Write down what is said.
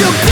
you